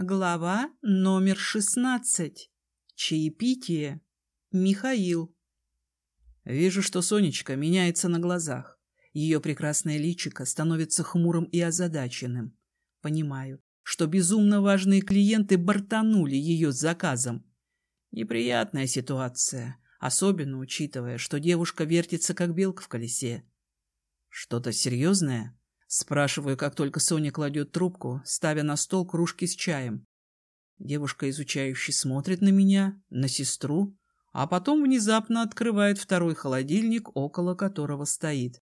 Глава номер шестнадцать. Чаепитие. Михаил. Вижу, что Сонечка меняется на глазах. Ее прекрасное личико становится хмурым и озадаченным. Понимаю, что безумно важные клиенты бортанули ее с заказом. Неприятная ситуация, особенно учитывая, что девушка вертится, как белка в колесе. Что-то серьезное? Спрашиваю, как только Соня кладет трубку, ставя на стол кружки с чаем. Девушка изучающе смотрит на меня, на сестру, а потом внезапно открывает второй холодильник, около которого стоит.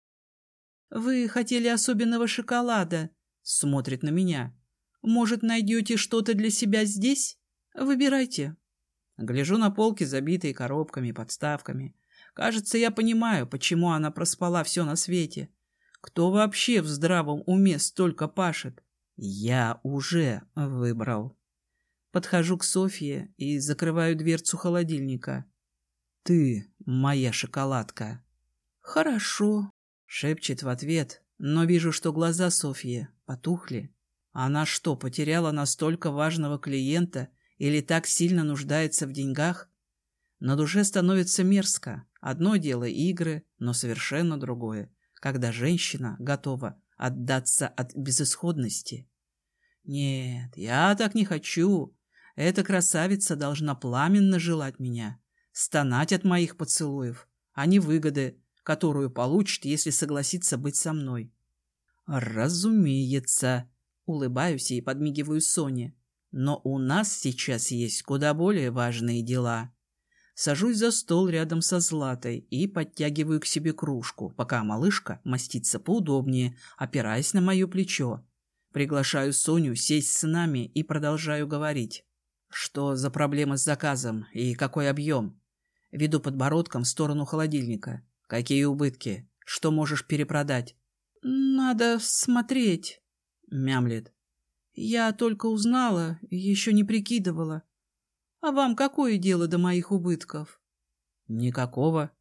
«Вы хотели особенного шоколада?» — смотрит на меня. «Может, найдете что-то для себя здесь? Выбирайте». Гляжу на полки, забитые коробками, подставками. Кажется, я понимаю, почему она проспала все на свете. Кто вообще в здравом уме столько пашет? Я уже выбрал. Подхожу к Софье и закрываю дверцу холодильника. Ты моя шоколадка. Хорошо, шепчет в ответ, но вижу, что глаза Софьи потухли. Она что, потеряла настолько важного клиента или так сильно нуждается в деньгах? На душе становится мерзко. Одно дело игры, но совершенно другое когда женщина готова отдаться от безысходности. Нет, я так не хочу. Эта красавица должна пламенно желать меня, стонать от моих поцелуев, а не выгоды, которую получит, если согласится быть со мной. Разумеется, улыбаюсь и подмигиваю Соне. Но у нас сейчас есть куда более важные дела. Сажусь за стол рядом со Златой и подтягиваю к себе кружку, пока малышка мастится поудобнее, опираясь на мое плечо. Приглашаю Соню сесть с нами и продолжаю говорить. Что за проблема с заказом и какой объем? Веду подбородком в сторону холодильника. Какие убытки? Что можешь перепродать? Надо смотреть, мямлет. Я только узнала, еще не прикидывала. А вам какое дело до моих убытков? Никакого.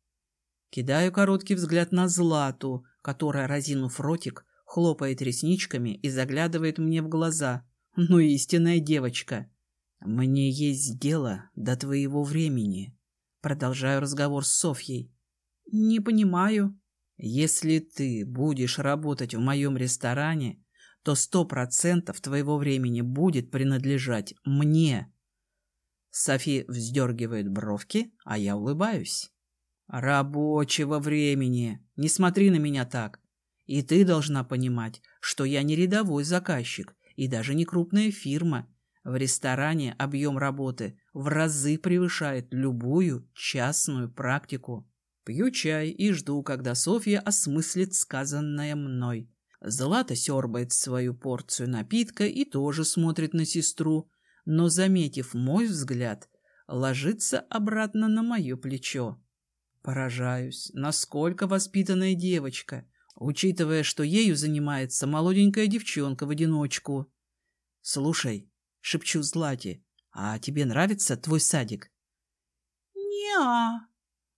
Кидаю короткий взгляд на Злату, которая, разинув ротик, хлопает ресничками и заглядывает мне в глаза. Ну, истинная девочка. Мне есть дело до твоего времени. Продолжаю разговор с Софьей. Не понимаю. Если ты будешь работать в моем ресторане, то сто процентов твоего времени будет принадлежать мне. Софи вздергивает бровки, а я улыбаюсь. «Рабочего времени! Не смотри на меня так! И ты должна понимать, что я не рядовой заказчик и даже не крупная фирма. В ресторане объем работы в разы превышает любую частную практику. Пью чай и жду, когда Софья осмыслит сказанное мной. Злата сербает свою порцию напитка и тоже смотрит на сестру, но, заметив мой взгляд, ложится обратно на мое плечо. Поражаюсь, насколько воспитанная девочка, учитывая, что ею занимается молоденькая девчонка в одиночку. «Слушай», — шепчу Злате, — «а тебе нравится твой садик?» «Не-а»,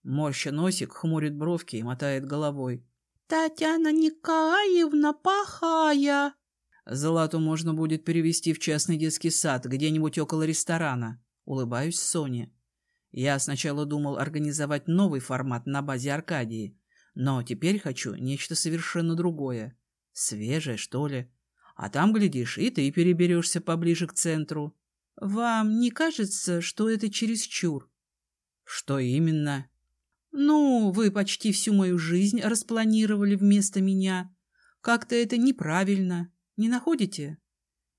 Морща носик, хмурит бровки и мотает головой. «Татьяна Николаевна плохая!» Злату можно будет перевести в частный детский сад, где-нибудь около ресторана. Улыбаюсь Соне. Я сначала думал организовать новый формат на базе Аркадии, но теперь хочу нечто совершенно другое. Свежее, что ли. А там, глядишь, и ты переберешься поближе к центру. Вам не кажется, что это чересчур? Что именно? Ну, вы почти всю мою жизнь распланировали вместо меня. Как-то это неправильно. Не находите?»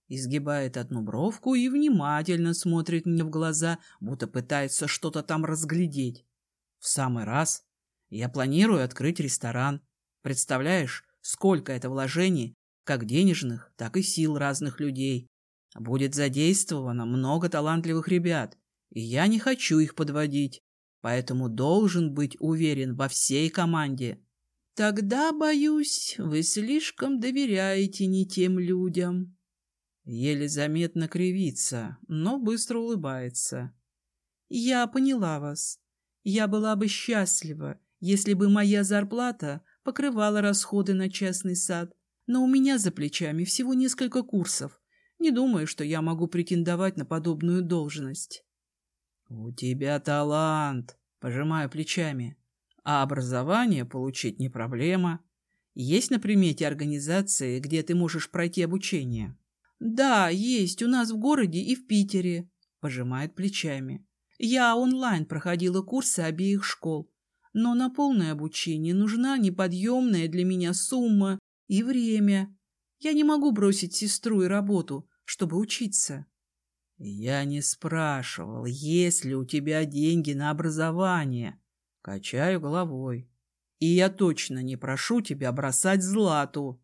Изгибает одну бровку и внимательно смотрит мне в глаза, будто пытается что-то там разглядеть. В самый раз. Я планирую открыть ресторан. Представляешь, сколько это вложений, как денежных, так и сил разных людей. Будет задействовано много талантливых ребят, и я не хочу их подводить, поэтому должен быть уверен во всей команде. Тогда, боюсь, вы слишком доверяете не тем людям. Еле заметно кривится, но быстро улыбается. Я поняла вас. Я была бы счастлива, если бы моя зарплата покрывала расходы на частный сад, но у меня за плечами всего несколько курсов. Не думаю, что я могу претендовать на подобную должность. «У тебя талант», — пожимаю плечами. «А образование получить не проблема. Есть на примете организации, где ты можешь пройти обучение?» «Да, есть у нас в городе и в Питере», — пожимает плечами. «Я онлайн проходила курсы обеих школ, но на полное обучение нужна неподъемная для меня сумма и время. Я не могу бросить сестру и работу, чтобы учиться». «Я не спрашивал, есть ли у тебя деньги на образование». Качаю головой. «И я точно не прошу тебя бросать Злату».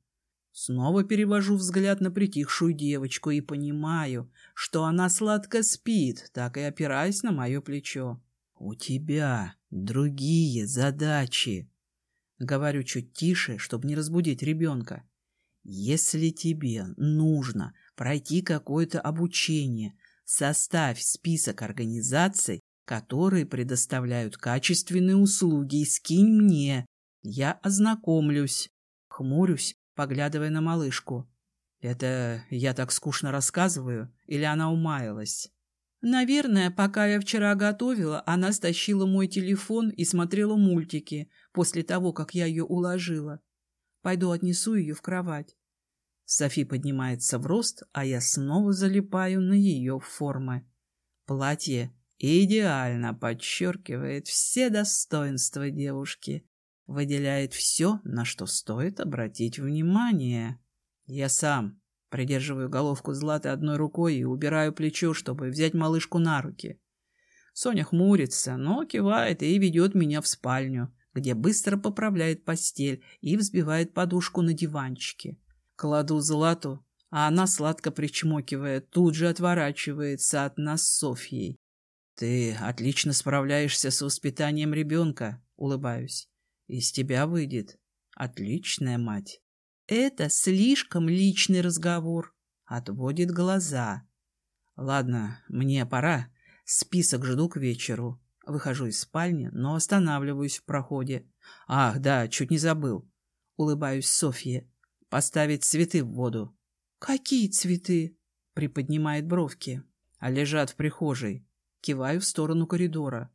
Снова перевожу взгляд на притихшую девочку и понимаю, что она сладко спит, так и опираясь на мое плечо. «У тебя другие задачи», — говорю чуть тише, чтобы не разбудить ребенка. «Если тебе нужно пройти какое-то обучение, составь список организаций, которые предоставляют качественные услуги, и скинь мне. Я ознакомлюсь». Хмурюсь, поглядывая на малышку. «Это я так скучно рассказываю, или она умаялась?» Наверное, пока я вчера готовила, она стащила мой телефон и смотрела мультики после того, как я ее уложила. Пойду отнесу ее в кровать. Софи поднимается в рост, а я снова залипаю на ее формы. Платье идеально подчеркивает все достоинства девушки, выделяет все, на что стоит обратить внимание. Я сам придерживаю головку Златы одной рукой и убираю плечо, чтобы взять малышку на руки. Соня хмурится, но кивает и ведет меня в спальню, где быстро поправляет постель и взбивает подушку на диванчике. Кладу Злату, а она, сладко причмокивая, тут же отворачивается от нас с Софьей. «Ты отлично справляешься с воспитанием ребенка», — улыбаюсь. Из тебя выйдет отличная мать. Это слишком личный разговор. Отводит глаза. Ладно, мне пора. Список жду к вечеру. Выхожу из спальни, но останавливаюсь в проходе. Ах, да, чуть не забыл. Улыбаюсь Софье. Поставить цветы в воду. Какие цветы? Приподнимает бровки. А лежат в прихожей. Киваю в сторону коридора.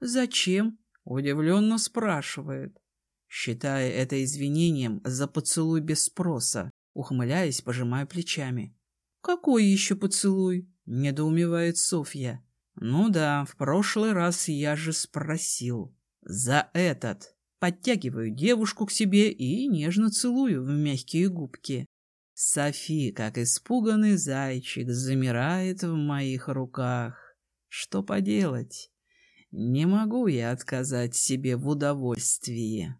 Зачем? Удивленно спрашивает, считая это извинением за поцелуй без спроса, ухмыляясь, пожимая плечами. «Какой еще поцелуй?» — недоумевает Софья. «Ну да, в прошлый раз я же спросил. За этот!» Подтягиваю девушку к себе и нежно целую в мягкие губки. Софи, как испуганный зайчик, замирает в моих руках. Что поделать? Не могу я отказать себе в удовольствии.